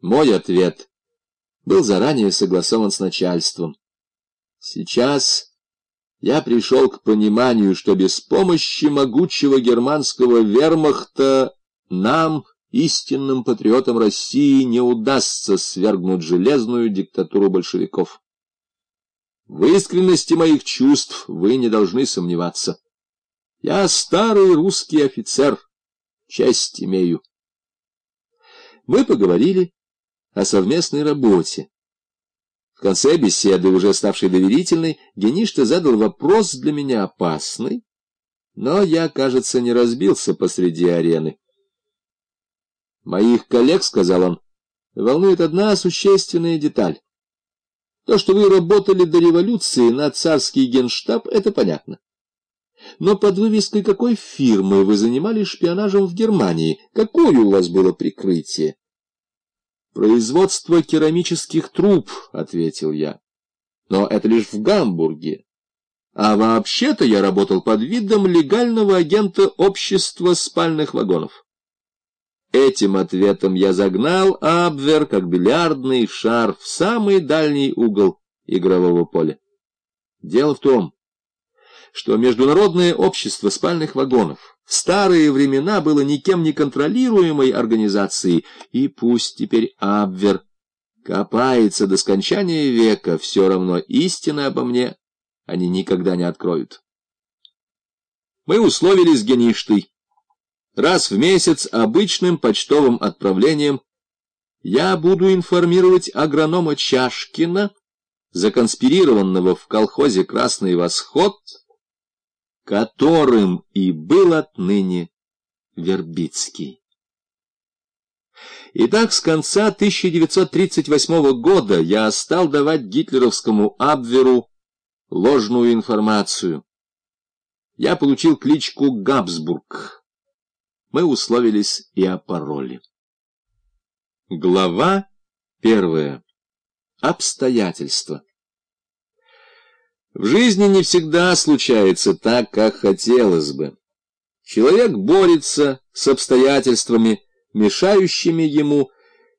Мой ответ был заранее согласован с начальством. Сейчас я пришел к пониманию, что без помощи могучего германского вермахта нам, истинным патриотам России, не удастся свергнуть железную диктатуру большевиков. В искренности моих чувств вы не должны сомневаться. Я старый русский офицер, честь имею. Мы поговорили о совместной работе. В конце беседы, уже ставшей доверительной, Геништа задал вопрос для меня опасный, но я, кажется, не разбился посреди арены. «Моих коллег, — сказал он, — волнует одна существенная деталь. То, что вы работали до революции на царский генштаб, это понятно. Но под вывеской какой фирмы вы занимались шпионажем в Германии? Какое у вас было прикрытие? «Производство керамических труб», — ответил я. «Но это лишь в Гамбурге. А вообще-то я работал под видом легального агента общества спальных вагонов». Этим ответом я загнал Абвер, как бильярдный шар, в самый дальний угол игрового поля. Дело в том, что Международное общество спальных вагонов старые времена было никем не контролируемой организацией, и пусть теперь Абвер копается до скончания века, все равно истины обо мне они никогда не откроют. Мы условились с Геништой. Раз в месяц обычным почтовым отправлением я буду информировать агронома Чашкина, законспирированного в колхозе «Красный восход», которым и был отныне Вербицкий. Итак, с конца 1938 года я стал давать гитлеровскому Абверу ложную информацию. Я получил кличку Габсбург. Мы условились и о пароле. Глава первая. Обстоятельства. В жизни не всегда случается так, как хотелось бы. Человек борется с обстоятельствами, мешающими ему,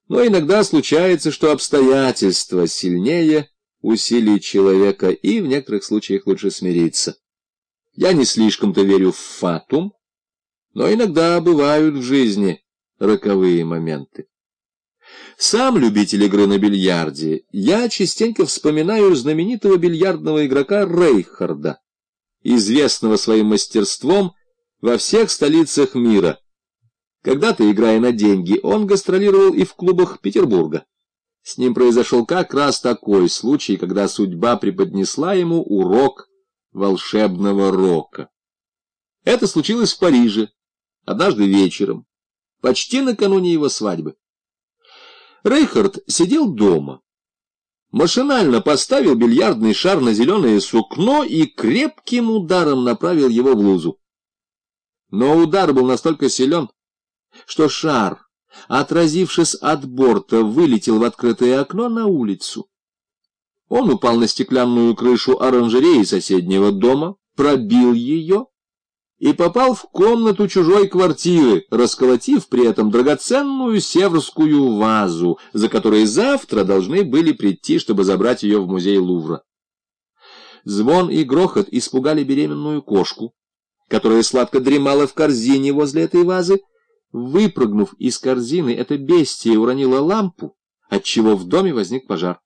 но иногда случается, что обстоятельства сильнее усилий человека, и в некоторых случаях лучше смириться. Я не слишком-то верю в фатум, но иногда бывают в жизни роковые моменты. Сам любитель игры на бильярде, я частенько вспоминаю знаменитого бильярдного игрока Рейхарда, известного своим мастерством во всех столицах мира. Когда-то, играя на деньги, он гастролировал и в клубах Петербурга. С ним произошел как раз такой случай, когда судьба преподнесла ему урок волшебного рока. Это случилось в Париже, однажды вечером, почти накануне его свадьбы. Рейхард сидел дома. Машинально поставил бильярдный шар на зеленое сукно и крепким ударом направил его в лузу. Но удар был настолько силен, что шар, отразившись от борта, вылетел в открытое окно на улицу. Он упал на стеклянную крышу оранжереи соседнего дома, пробил ее и попал в комнату чужой квартиры, расколотив при этом драгоценную северскую вазу, за которой завтра должны были прийти, чтобы забрать ее в музей Лувра. Звон и грохот испугали беременную кошку, которая сладко дремала в корзине возле этой вазы. Выпрыгнув из корзины, эта бестия уронила лампу, отчего в доме возник пожар.